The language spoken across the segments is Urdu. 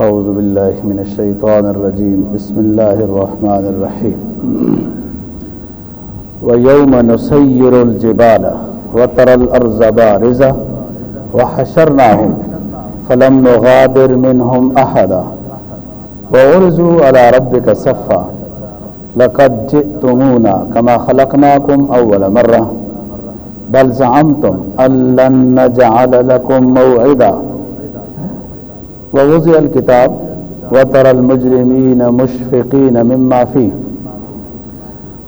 أعوذ بالله من الشيطان الرجيم. بسم الله الرحمن الرحيم. ويوم نسير الجبال وترى الأرض بارزة وحشرناهم فلم نغادر منهم أحدا. وعرزوا على ربك صفا. لقد جئتمونا كما خلقناكم أول مرة. بل زعمتم أن لن نجعل لكم موعدا. ووضع الكتاب وترى المجرمين مشفقين مما فيه.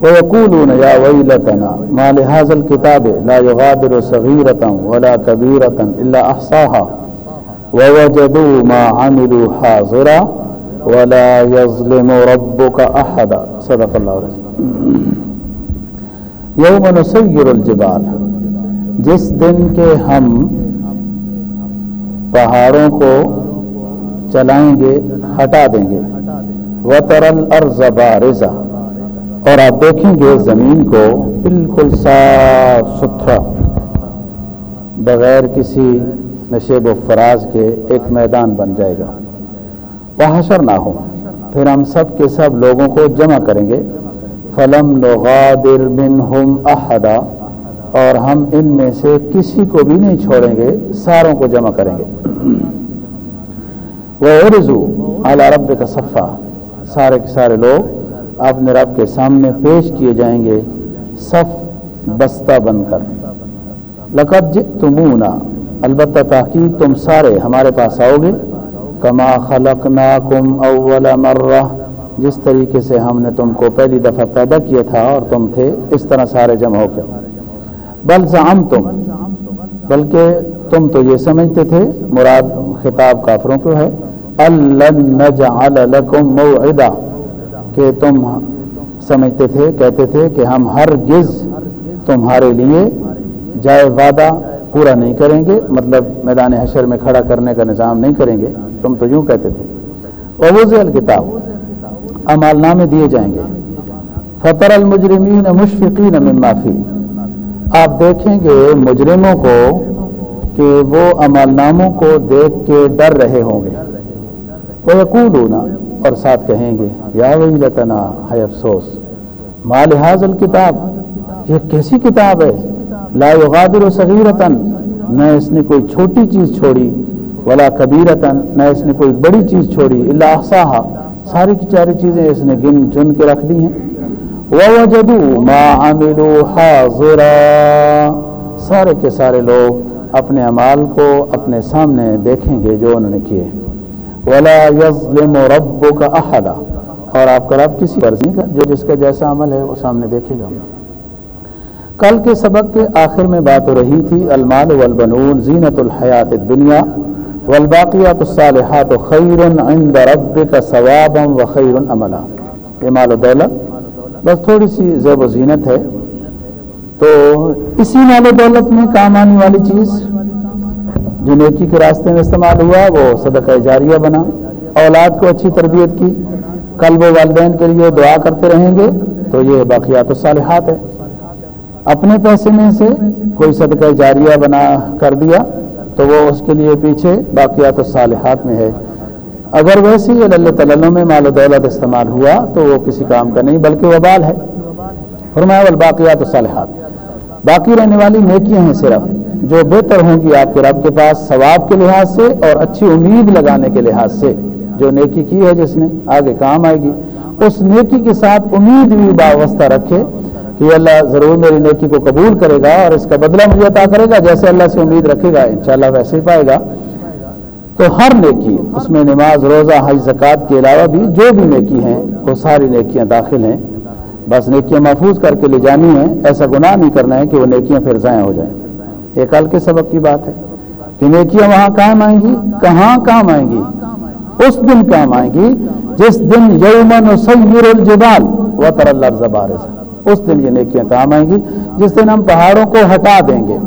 ويقولون يا ويلتنا ما لهذا الكتاب لا يغادر صغيرة ولا كبيرة إلا أحصاها. ووجدوا ما عملوا حاضرا ولا يظلم ربك أحدا. صدق الله العظيم. یوم نسیر الجبال. جس دن کے ہم پہاڑوں کو چلائیں گے، ہٹا دیں گے۔ وطرل ارض بارزہ اور آپ دیکھیں گے زمین کو بالکل صاف ستھرا۔ بغیر کسی نشیب و فراز کے ایک میدان بن جائے گا۔ وہ حشر نہ ہو پھر ہم سب کے سب لوگوں کو جمع کریں گے۔ فلم نغادر منہم احدا اور ہم ان میں سے کسی کو بھی نہیں چھوڑیں گے، ساروں کو جمع کریں گے۔ وہ ارزو اعلیٰ رب کا صفحہ سارے کے سارے لوگ اپنے رب کے سامنے پیش کیے جائیں گے صف بستہ بن کر۔ لقد جئتمونا، البتہ تحقیق تم سارے ہمارے پاس آؤ گے۔ کما خلقناکم اول مرہ جس طریقے سے ہم نے تم کو پہلی دفعہ پیدا کیا تھا اور تم تھے اس طرح سارے جمع ہو کے۔ بل زعمتم، بلکہ تم تو یہ سمجھتے تھے، مراد خطاب کافروں کو ہے۔ نجعل لکم موعدا کہ تم سمجھتے تھے، کہتے تھے کہ ہم ہر گز تمہارے لیے جائے وعدہ پورا نہیں کریں گے مطلب میدان حشر میں کھڑا کرنے کا نظام نہیں کریں گے۔ تم تو یوں کہتے تھے۔ ووز الکتاب امال نامے دیے جائیں گے۔ فطر المجرمین مشفقین مما فی آپ دیکھیں گے مجرموں کو کہ وہ امال ناموں کو دیکھ کے ڈر رہے ہوں گے۔ وہ یقول اور ساتھ کہیں گے، یا وہی ویلتنا ہے افسوس، ما لحاظ الکتاب یہ کیسی کتاب ہے؟ لا یغادر صغیرتن نہ اس نے کوئی چھوٹی چیز چھوڑی، ولا کبیرتن نہ اس نے کوئی بڑی چیز چھوڑی اللہ احصاہا ساری کی ساری چیزیں اس نے گن چن کے رکھ دی ہیں۔ وَوَجَدُوا مَا عَمِلُوا حَاضِرًا، سارے کے سارے لوگ اپنے عمال کو اپنے سامنے دیکھیں گے جو انہوں نے کیے۔ وَلَا يَظْلِمُ رَبُّكَ أَحَدًا اور آپ کا رب کسی فرض نہیں کر جو جس کا جیسا عمل ہے وہ سامنے دیکھے گا۔ کل کے سبق کے آخر میں بات ہو رہی تھی، المال والبنون، زینت الحیات الدنیا، والباقیات الصالحات خیر عند ربک ثوابا وخیر عملا۔ یہ مال و دولت، بس تھوڑی سی زیب و زینت ہے۔ تو اسی مال و دولت میں کام آنے والی چیز جو نیکی کے راستے میں استعمال ہوا، وہ صدقہ جاریہ بنا۔ اولاد کو اچھی تربیت کی۔ قلب و والدین کے لیے دعا کرتے رہیں گے، تو یہ باقیات الصالحات ہے اپنے پیسے میں سے کوئی صدقہ جاریہ بنا کر دیا، تو وہ اس کے لیے پیچھے باقیات الصالحات میں ہے۔ اگر ویسے ہی اللہ تعالیٰ میں مال و دولت استعمال ہوا، تو وہ کسی کام کا نہیں، بلکہ وبال ہے۔ فرمایا، والباقیات الصالحات۔ باقی رہنے والی نیکیاں ہیں صرف۔ جو بہتر ہوں گی آپ کے رب کے پاس ثواب کے لحاظ سے اور اچھی امید لگانے کے لحاظ سے۔ جو نیکی کی ہے جس نے، آگے کام آئے گی۔ اس نیکی کے ساتھ امید بھی وابستہ رکھے کہ اللہ ضرور میری نیکی کو قبول کرے گا اور اس کا بدلہ مجھے عطا کرے گا۔ جیسے اللہ سے امید رکھے گا، انشاءاللہ ویسے ہی پائے گا۔ تو ہر نیکی، اس میں نماز، روزہ، حج، زکوٰۃ کے علاوہ بھی جو بھی نیکی ہیں، وہ ساری نیکیاں داخل ہیں۔ بس نیکیاں محفوظ کر کے لے جانی ہیں۔ ایسا گناہ نہیں کرنا ہے کہ وہ نیکیاں پھر ضائع ہو جائیں۔ یہ کل کے سبق کی بات ہے کہ نیکیاں وہاں کام آئیں گی، کہاں کام آئیں گی؟ اس دن کام آئیں گی جس دن یومن سیر الجبال و تر اللہ زبارز اس دن یہ نیکیاں کام آئیں گی جس دن ہم پہاڑوں کو ہٹا دیں گے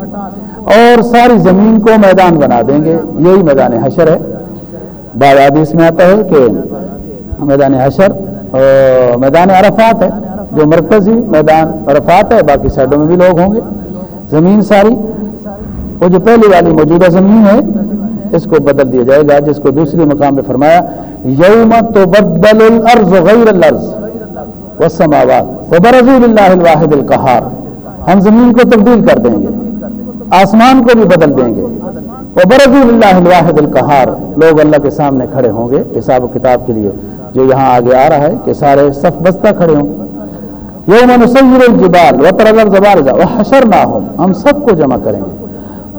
اور ساری زمین کو میدان بنا دیں گے۔ یہی میدان حشر ہے۔ بعض حدیث میں آتا ہے کہ میدان حشر میدان عرفات ہے۔ جو مرکزی میدان عرفات ہے، باقی سائڈوں میں بھی لوگ ہوں گے۔ زمین ساری وہ جو پہلی والی موجودہ زمین ہے، اس کو بدل دیا جائے گا، جس کو دوسری مقام پہ فرمایا، یوم تو بدل الارض غیر الارض والسماوات وبرزول اللہ الواحد القہار۔ ہم زمین کو تبدیل کر دیں گے، آسمان کو بھی بدل دیں گے۔ وبرزول اللہ الواحد القہار۔ لوگ اللہ کے سامنے کھڑے ہوں گے، حساب و کتاب کے لیے۔ جو یہاں آگے آ رہا ہے، کہ سارے صف بستہ کھڑے ہوں۔ یوم نسیر الجبال، وطر الزبارزہ وحشرناہم۔ ہم سب کو جمع کریں گے۔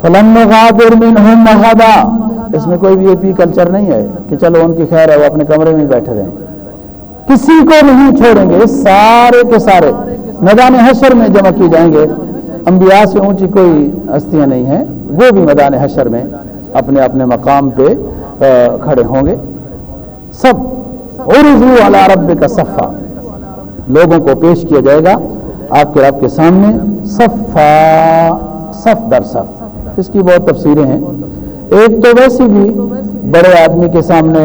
فلم غادر منہم مہدا اس میں کوئی بھی اے پی کلچر نہیں ہے کہ چلو ان کی خیر ہے، وہ اپنے کمرے میں بیٹھے رہیں۔ کسی کو نہیں چھوڑیں گے سارے کے سارے۔ میدان حشر میں جمع کی جائیں گے۔ انبیاء سے اونچی کوئی ہستیاں نہیں ہیں، وہ بھی میدان حشر میں اپنے اپنے مقام پہ کھڑے ہوں گے۔ سب، عرضو علی رب کا صفا۔ لوگوں کو پیش کیا جائے گا، آپ کے رب کے سامنے، صفا، صف در صف۔ اس کی بہت تفسیریں ہیں۔ ایک تو ویسی بھی بڑے آدمی کے سامنے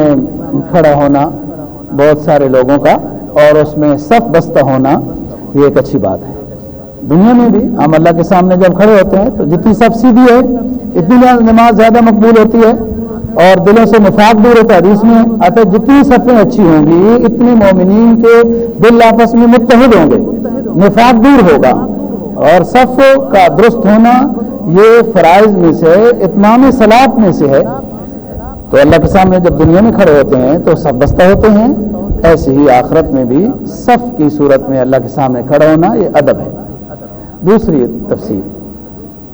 کھڑا ہونا، بہت سارے لوگوں کا، اور اس میں صف بستہ ہونا، یہ ایک اچھی بات ہے۔ دنیا میں بھی ہم اللہ کے سامنے جب کھڑے ہوتے ہیں، تو جتنی صف سیدھی ہے، اتنی نماز زیادہ مقبول ہوتی ہے، اور دلوں سے نفاق دور ہوتا ہے۔ حدیث میں آتا ہے، جتنی صفیں اچھی ہوں گی، اتنی مومنین کے دل آپس میں متحد ہوں گے، نفاق دور ہوگا۔ اور صف کا درست ہونا یہ فرائض میں سے اتمام سلاد میں سے ہے۔ تو اللہ کے سامنے جب دنیا میں کھڑے ہوتے ہیں تو سب بستہ ہوتے ہیں۔ ایسے ہی آخرت میں بھی صف کی صورت میں اللہ کے سامنے کھڑا ہونا یہ ادب ہے۔ دوسری تفصیل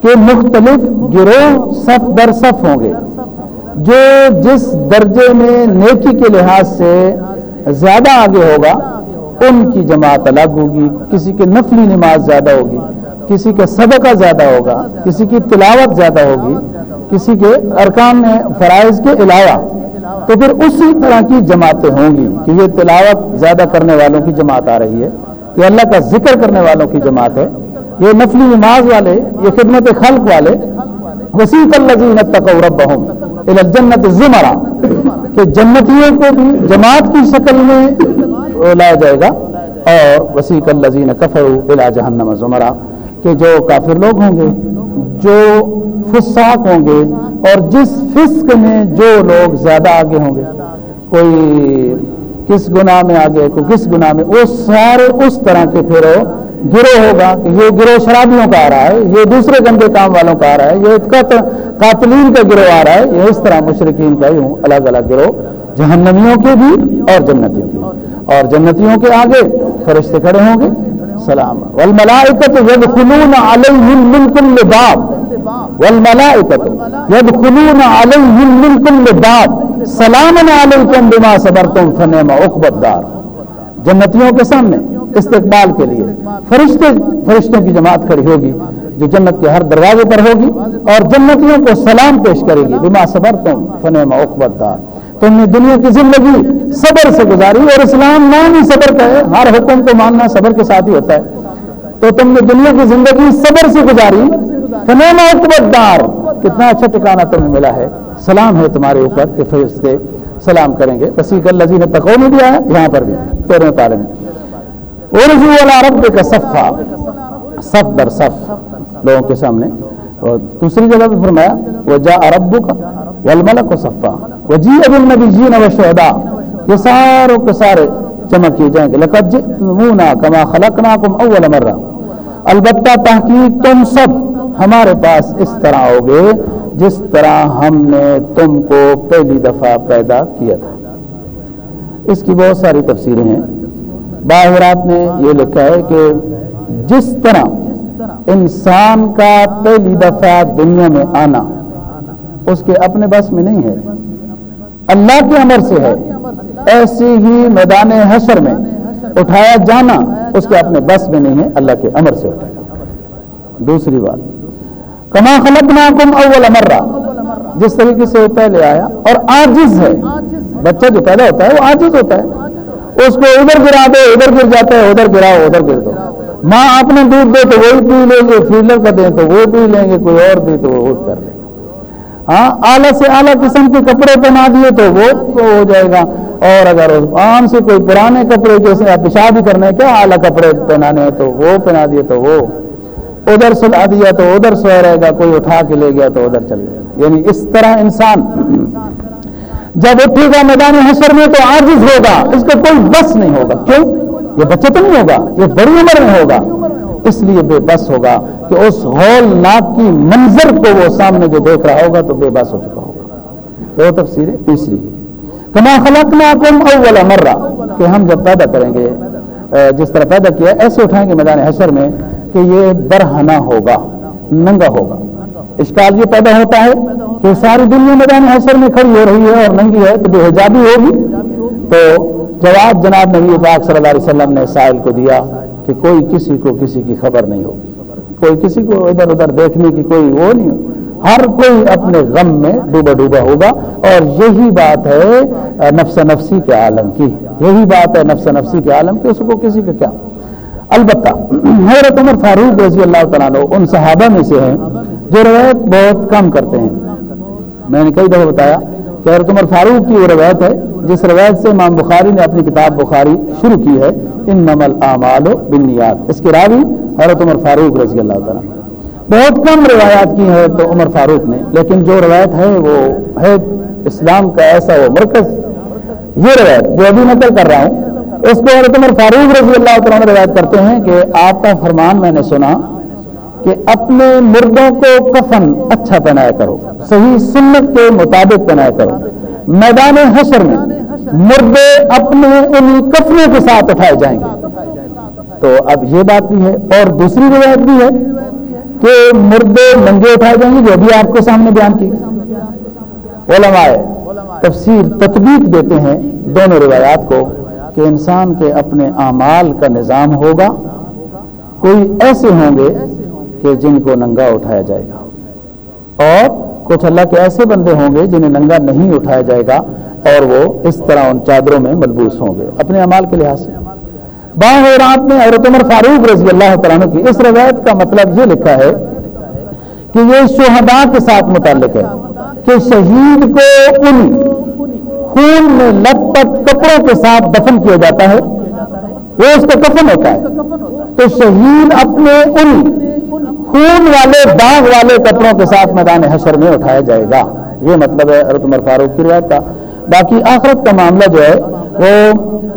کہ مختلف گروہ صف در صف ہوں گے۔ جو جس درجے میں نیکی کے لحاظ سے زیادہ آگے ہوگا، ان کی جماعت الگ ہوگی، کسی کے نفلی نماز زیادہ ہوگی۔ کسی کا صدقہ زیادہ ہوگا، کسی کی تلاوت زیادہ ہوگی، کسی کے ارکان میں فرائض کے علاوہ، تو پھر اسی طرح کی جماعتیں ہوں گی کہ یہ تلاوت زیادہ کرنے والوں کی جماعت آ رہی ہے، یہ اللہ کا ذکر کرنے والوں کی جماعت ہے، یہ نفلی نماز والے، یہ خدمت خلق والے وسیق الزین ربہم الجنت زمرا، کہ جنتیوں کو بھی جماعت کی شکل میں لایا جائے گا، اور وسیق الزین کفر الى جہنم زمرا۔ کہ جو کافر لوگ ہوں گے، جو فساق ہوں گے، اور جس فسق میں جو لوگ زیادہ آگے ہوں گے۔ کوئی کس گناہ میں آگے، کوئی کس گناہ میں، وہ سارے اس طرح کے پھر گروہ ہوگا کہ یہ گروہ شرابیوں کا آ رہا ہے، یہ دوسرے گندے کام والوں کا آ رہا ہے، یہ قاتلین کا گروہ آ رہا ہے، یہ اس طرح مشرقین کا یوں الگ الگ گروہ، جہنمیوں کے بھی اور جنتیوں کے۔ اور جنتیوں کے آگے فرشتے کھڑے ہوں گے سلام. والملائکت یدخلون علیہم من کل باب والملائکت یدخلون علیہم من کل باب سلام علیکم بما صبرتم، فنعم عقبت الدار. جنتیوں کے سامنے استقبال کے لیے فرشتے، فرشتوں کی جماعت کھڑی ہوگی جو جنت کے ہر دروازے پر ہوگی اور جنتیوں کو سلام پیش کرے گی. بما صبرتم، فنعم عقبت دار تم نے دنیا کی زندگی صبر سے گزاری اور اسلام نام ہی صبر کا ہے۔ ہر حکم کو ماننا صبر کے ساتھ ہی ہوتا ہے۔ تو تم نے دنیا کی زندگی صبر سے گزاری۔ فنعم عقبت دار۔ کتنا اچھا ٹھکانا تمہیں ملا ہے۔ سلام ہے تمہارے اوپر کہ فرشتے سلام کریں گے۔ وسیق اللہ جی نے تقو میں بھی آیا یہاں پر بھی تیرہ پارے میں۔ اور والا رب کا صفا۔ صف در صف۔ لوگوں کے سامنے۔ اور دوسری جگہ پہ فرمایا وہ جا ارب کا والملک و صفا۔ وہ جی اب النبی جی شہدا یہ ساروں کے سارے جمع کیے جائیں گے. لقد جئتمونا کما خلقناکم اول مرہ. البتہ تحقیق تم سب ہمارے پاس اس طرح ہوگے جس طرح ہم نے تم کو پہلی دفعہ پیدا کیا تھا. اس کی بہت ساری تفسیریں ہیں. باہرات نے یہ لکھا ہے کہ جس طرح انسان کا پہلی دفعہ دنیا میں آنا اس کے اپنے بس میں نہیں ہے. اللہ کے امر سے ہے۔ ایسی ہی میدان حشر میں اٹھایا جانا اس کے اپنے بس میں نہیں ہے، اللہ کے امر سے اٹھائے دوسری بات، کما خلق ناکم اول امرا جس طریقے سے وہ پہلے آیا اور آجز ہے۔ بچہ جو پیدا ہوتا ہے وہ آجز ہوتا ہے۔ اس کو ادھر گرا دو، ادھر گر جاتا ہے، ادھر گراؤ، ادھر گر دو۔ ماں اپنے دودھ دے تو وہی پی لیں گے فیلر کا دیں تو وہ پی لیں گے، کوئی اور دے تو وہ کر۔ لیں ہاں اعلیٰ سے اعلیٰ قسم کے کپڑے پہنا دیے تو وہ ہو جائے گا۔ اور اگر عام سے کوئی پرانے کپڑے جیسے پیشاب ہی کرنے کیا اعلیٰ کپڑے پہنانے ہیں؟ تو وہ پہنا دیے تو وہ۔ ادھر سلا دیا تو ادھر سو رہے گا، کوئی اٹھا کے لے گیا تو ادھر چل گیا یعنی اس طرح انسان جب اٹھے گا میدان حشر میں تو عاجز ہوگا، اس کا کوئی بس نہیں ہوگا۔ کیوں؟ یہ بچہ تو نہیں ہوگا، یہ بڑی عمر میں ہوگا۔ اس لیے بے بس ہوگا کہ اس ہول ناک کی منظر کو وہ سامنے جو دیکھ رہا ہوگا تو بے بس ہو چکا ہوگا۔ تو وہ تفسیر ہے۔ تیسری کما خلق نہ اول مرہ، کہ ہم جب پیدا کریں گے جس طرح پیدا کیا، ایسے اٹھائیں گے میدان حشر میں کہ یہ برہنا ہوگا، ننگا ہوگا۔ اشکال یہ پیدا ہوتا ہے کہ ساری دنیا میدان حشر میں کھڑی ہو رہی ہے اور ننگی ہے، تو بے حجابی ہوگی۔ تو جواب جناب نبی پاک صلی اللہ علیہ وسلم نے سائل کو دیا۔ کہ کوئی کسی کو کسی کی خبر نہیں ہوگی۔ کوئی کسی کو ادھر ادھر دیکھنے کی کوئی وہ نہیں ہوگی۔ ہر کوئی اپنے غم میں ڈوبا ڈوبا ہوگا۔ اور یہی بات ہے، نفس نفسی کے عالم کی۔ یہی بات ہے نفس نفسی کے عالم کی، اس کو کسی کا کیا؟ البتہ حضرت عمر فاروق رضی اللہ تعالیٰ ان صحابہ میں سے ہیں جو روایت بہت کم کرتے ہیں۔ میں نے کئی دفعہ بتایا کہ حضرت عمر فاروق کی وہ روایت ہے، جس روایت سے امام بخاری نے اپنی کتاب بخاری شروع کی ہے۔ ان نمل اعمال بنیاد اس کے راوی حضرت عمر فاروق رضی اللہ تعالیٰ۔ بہت کم روایات کی ہے تو عمر فاروق نے، لیکن جو روایت ہے وہ ہے اسلام کا ایسا وہ مرکز۔ یہ روایت جو ابھی نقل کر رہا ہوں، اس کو حضرت عمر فاروق رضی اللہ تعالیٰ روایت کرتے ہیں کہ آپ کا فرمان میں نے سنا کہ اپنے مردوں کو کفن اچھا پہنایا کرو، صحیح سنت کے مطابق پہنایا کرو۔ میدان حشر میں مردے اپنے انہی کفنوں کے ساتھ اٹھائے جائیں گے۔ تو اب یہ بات بھی ہے اور دوسری روایت بھی ہے کہ مردے ننگے اٹھائے جائیں گے جو ابھی آپ کے سامنے بیان کی۔ علماء تفسیر تطبیق دیتے ہیں دونوں روایات کو کہ انسان کے اپنے اعمال کا نظام ہوگا۔ کوئی ایسے ہوں گے کہ جن کو ننگا اٹھایا جائے گا۔ اور کچھ اللہ کے ایسے بندے ہوں گے جنہیں ننگا نہیں اٹھایا جائے گا اور وہ اس طرح ان چادروں میں ملبوس ہوں گے اپنے اعمال کے لحاظ سے۔ باہ رات میں حضرت عمر فاروق رضی اللہ تعالیٰ کی اس روایت کا مطلب یہ لکھا ہے کہ یہ شہداء کے ساتھ متعلق ہے کہ شہید کو ان خون میں لت پت کپڑوں کے ساتھ دفن کیا جاتا ہے۔ وہ اس کا کفن ہوتا ہے۔ تو شہید اپنے ان خون والے باغ والے کپڑوں کے ساتھ میدان حشر میں اٹھایا جائے گا۔ یہ مطلب ہے حضرت عمر فاروق کی روایت کا۔ باقی آخرت کا معاملہ جو ہے، وہ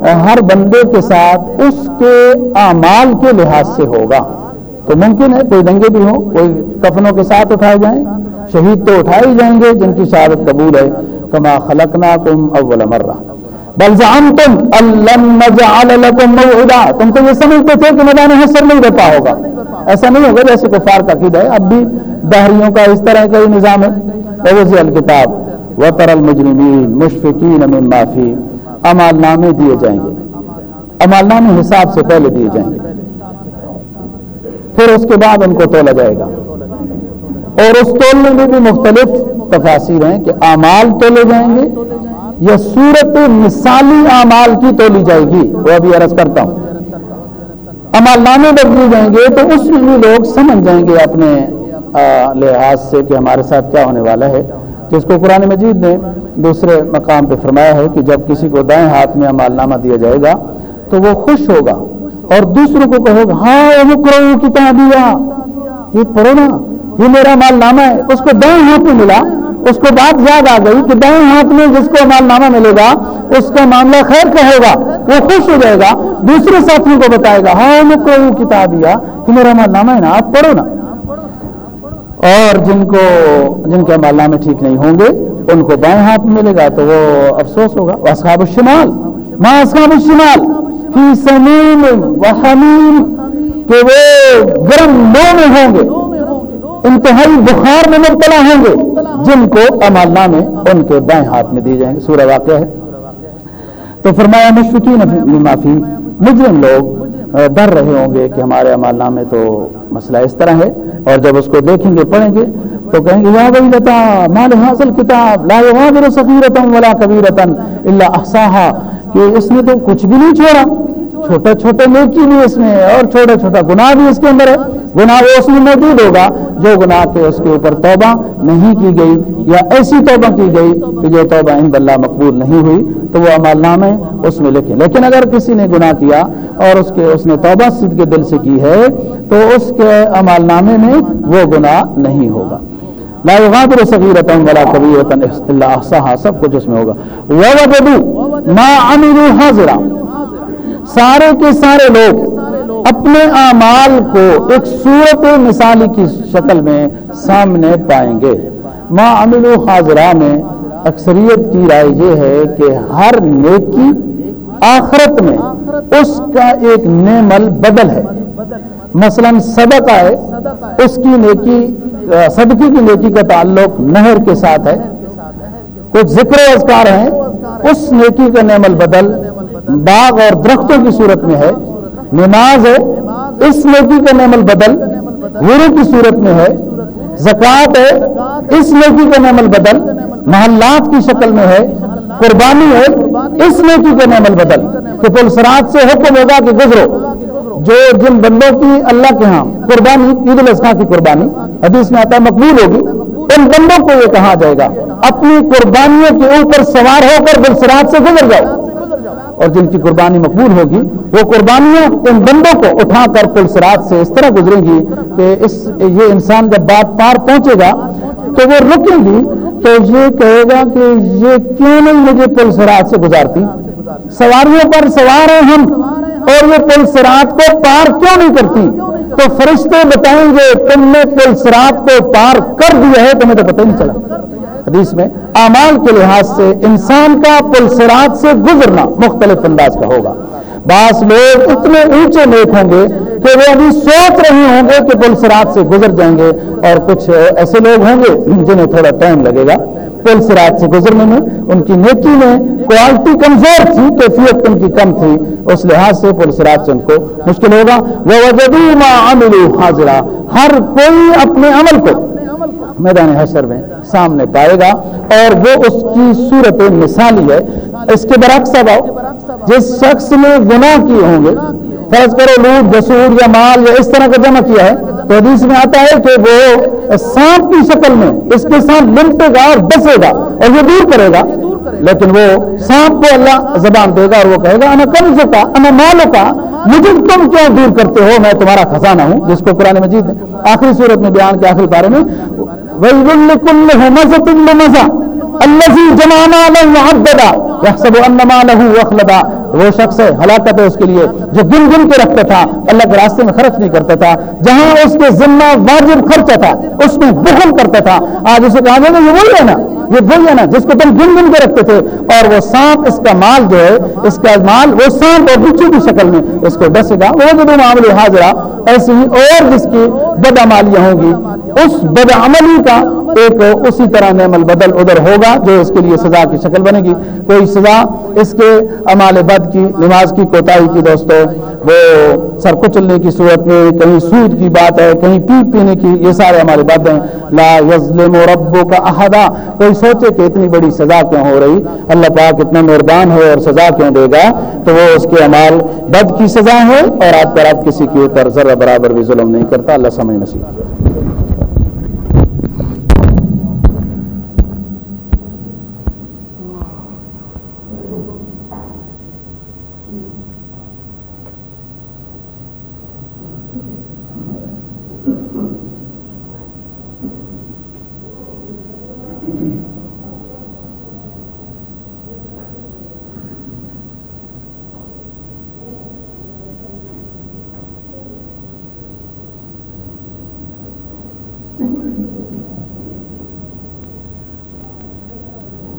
ہر بندے کے ساتھ اس کے اعمال کے لحاظ سے ہوگا۔ تو ممکن ہے کوئی دنگے بھی ہوں، کوئی کفنوں کے ساتھ اٹھائے جائیں۔ شہید تو اٹھائے ہی جائیں گے، جن کی شہادت قبول ہے۔ کما خلقنا تم اول مرہ۔ بلزام تم اللہ تم تو یہ سمجھتے تھے کہ میدان حسر نہیں رہتا ہوگا۔ ایسا نہیں ہوگا جیسے کفار کا قید ہے۔ اب بھی دہریوں کا اس طرح کا ہی نظام ہے۔ الکتاب وطر المجرمین مشفقین من معافی امال نامے دیے جائیں گے۔ امال نامے حساب سے پہلے دیے جائیں گے۔ پھر اس کے بعد ان کو تولا جائے گا۔ اور اس تولنے میں بھی مختلف تفاصیر ہیں کہ امال تولے جائیں گے یا صورت مثالی اعمال کی تولی جائے گی۔ وہ ابھی عرض کرتا ہوں۔ امال نامے بدلی جائیں گے تو اس میں بھی لوگ سمجھ جائیں گے اپنے لحاظ سے کہ ہمارے ساتھ کیا ہونے والا ہے۔ جس کو قرآن مجید نے دوسرے مقام پہ فرمایا ہے کہ جب کسی کو دائیں ہاتھ میں مال نامہ دیا جائے گا تو وہ خوش ہوگا اور دوسروں کو کہو گا ہاں کرو کتابیا یہ پڑھو نا، یہ میرا مال نامہ ہے۔ اس کو دائیں ہاتھ میں ملا۔ اس کو بات یاد آ گئی کہ دائیں ہاتھ میں جس کو مال نامہ ملے گا، اس کا معاملہ خیر کا ہوگا وہ خوش ہو جائے گا، دوسرے ساتھیوں کو بتائے گا ہاں کرو کتابیا یہ میرا مال نامہ ہے نا، آپ پڑھو نا۔ اور جن کو، جن کے مالا میں ٹھیک نہیں ہوں گے، ان کو بائیں ہاتھ میں ملے گا تو وہ افسوس ہوگا۔ اصحاب الشمال۔ ما اصحاب الشمال؟ فی سمین و حمیم، کہ وہ گرم لو میں ہوں گے۔ انتہائی بخار میں مبتلا ہوں گے، جن کو امالنا میں ان کے بائیں ہاتھ میں دی جائیں گے۔ سورہ واقعہ ہے۔ تو فرمایا، مشفقین معافی مجرم لوگ ڈر رہے ہوں گے کہ ہمارے امال نامے تو مسئلہ اس طرح ہے۔ اور جب اس کو دیکھیں گے، پڑھیں گے، تو کہیں گے، یا بھائی لتا مال حاصل کتاب لا یغادر صغیرتم ولا کبیرتن الا احصاها کہ اس نے تو کچھ بھی نہیں چھوڑا چھوٹا چھوٹا نیکی بھی اس میں، اور چھوٹا چھوٹا گناہ بھی اس کے اندر ہے۔ گناہ وہ اس میں موجود ہوگا جو گناہ کے اس کے اوپر توبہ نہیں کی گئی یا ایسی توبہ کی گئی کہ جو توبہ ان اللہ مقبول نہیں ہوئی تو وہ عمال نام ہے اس میں لکھیں لیکن اگر کسی نے گناہ کیا اور اس کے اس نے توبہ صد کے دل سے کی ہے تو اس کے عمال نامے میں وہ گناہ نہیں ہوگا۔ لا يغادر صغيرة ولا كبيرة الا احصاها، سب کچھ اس میں ہوگا۔ ووجدوا ما عملوا حاضرا۔ سارے کے سارے لوگ اپنے اعمال کو ایک صورت مثالی کی شکل میں سامنے پائیں گے۔ ما عملوا حاضرہ میں اکثریت کی رائے یہ ہے کہ ہر نیکی آخرت میں اس کا ایک نعم بدل ہے۔ مثلا صدقہ ہے، اس کی نیکی صدقی کی نیکی کا تعلق نہر کے ساتھ ہے۔ کچھ ذکر و اذکار ہیں، اس نیکی کا نعم البدل باغ اور درختوں کی صورت میں ہے۔ نماز ہے، اس نیکی کا نعم البدل غرو کی صورت میں ہے، زکوٰۃ ہے، اس نیکی کا نعم البدل محلات کی شکل میں ہے، قربانی ہے، اس نیکی کا نعم البدل کہ پلسرات سے حکم ہوگا کہ گزرو۔ جو جن بندوں کی اللہ کے ہاں قربانی، عید الاضحیٰ کی قربانی، حدیث میں آتا ہے مقبول ہوگی، ان بندوں کو یہ کہا جائے گا، اپنی قربانیوں کے اوپر سوار ہو کر بلسرات سے گزر جاؤ۔ اور جن کی قربانی مقبول ہوگی، وہ قربانیاں ان بندوں کو اٹھا کر پلسرات سے اس طرح گزریں گی کہ اس، یہ انسان جب بات پار پہنچے گا، تو وہ رکیں گی، تو یہ کہے گا کہ یہ کیوں نہیں مجھے پلسرات سے گزارتی؟ سواریوں پر سوار ہیں ہم، اور یہ پل سرات کو پار کیوں نہیں کرتی؟ تو فرشتے بتائیں گے، تم نے پل سرات کو پار کر دیا ہے، تمہیں تو پتہ نہیں چلا۔ حدیث میں، اعمال کے لحاظ سے انسان کا پل سرات سے گزرنا مختلف انداز کا ہوگا۔ بعض لوگ اتنے اونچے نیک ہوں گے کہ وہ ابھی سوچ رہے ہوں گے کہ پل سرات سے گزر جائیں گے، اور کچھ ایسے لوگ ہوں گے جنہیں تھوڑا ٹائم لگے گا۔ پل سرات سے گزرنے میں ان کی نیکی میں کوالٹی کمزور تھی، کیفیت ان کی کم تھی، اس لحاظ سے پل سرات سے ان کو مشکل ہوگا۔ وہ حاضرہ ہر کوئی اپنے عمل کو میدان حشر میں سامنے پائے گا اور وہ اس کی صورت مثالی ہے۔ اس کے برعکس اب آؤ، جس شخص نے گناہ کیے ہوں گے، فرض کرو لوٹ جسور یا مال یا اس طرح کا جمع کیا ہے، تو حدیث میں آتا ہے کہ وہ سانپ کی شکل میں اس کے ساتھ لمٹے گا اور بسے گا اور وہ دور کرے گا۔ لیکن وہ سانپ کو اللہ زبان دے گا اور وہ کہے گا، انا کم کا انا مالو کا مجھے تم کیوں دور کرتے ہو؟ میں تمہارا خزانہ ہوں۔ جس کو قرآن مجید آخری صورت میں بیان کے آخری بارے میں وہی مزہ الذي جمع مالا معددا يحسب ان ماله اخلدا وہ شخص ہے، ہلاکت ہے اس کے لیے، جو گن گن کے رکھتا تھا، اللہ کے راستے میں خرچ نہیں کرتا تھا، جہاں اس کے ذمہ واجب خرچہ تھا، اس میں بخل کرتا تھا۔ آج اسے کہا جائے یہ وہی ہے نا، یہ وہی ہے نا، جس کو تم گن گن کے رکھتے تھے۔ اور وہ سانپ اس کا مال جو ہے، اس کا مال وہ سانپ اور بچوں کی شکل میں اس کو ڈسے گا۔ وہ جو معاملے حاضرہ، ایسی اور جس کی بدعمالیاں ہوں گی، اس بدعملی کا ایک اسی طرح نعم البدل ادھر ہوگا جو اس کے لیے سزا کی شکل بنے گی۔ کوئی سزا اس کے عمال بد کی، نماز کی، کوتاہی کی دوستوں وہ سر کچلنے کی صورت میں، کہیں سود کی بات ہے، کہیں پیپ پینے کی، یہ سارے ہمارے باتیں لا یظلم ربو کا احدہ کوئی سوچے کہ اتنی بڑی سزا کیوں ہو رہی؟ اللہ پاک اتنا مہربان ہے اور سزا کیوں دے گا؟ تو وہ اس کے عمال بد کی سزا ہے اور آپ پر آپ کسی کے اوپر ذرا برابر بھی ظلم نہیں کرتا۔ اللہ سمجھ نصیب۔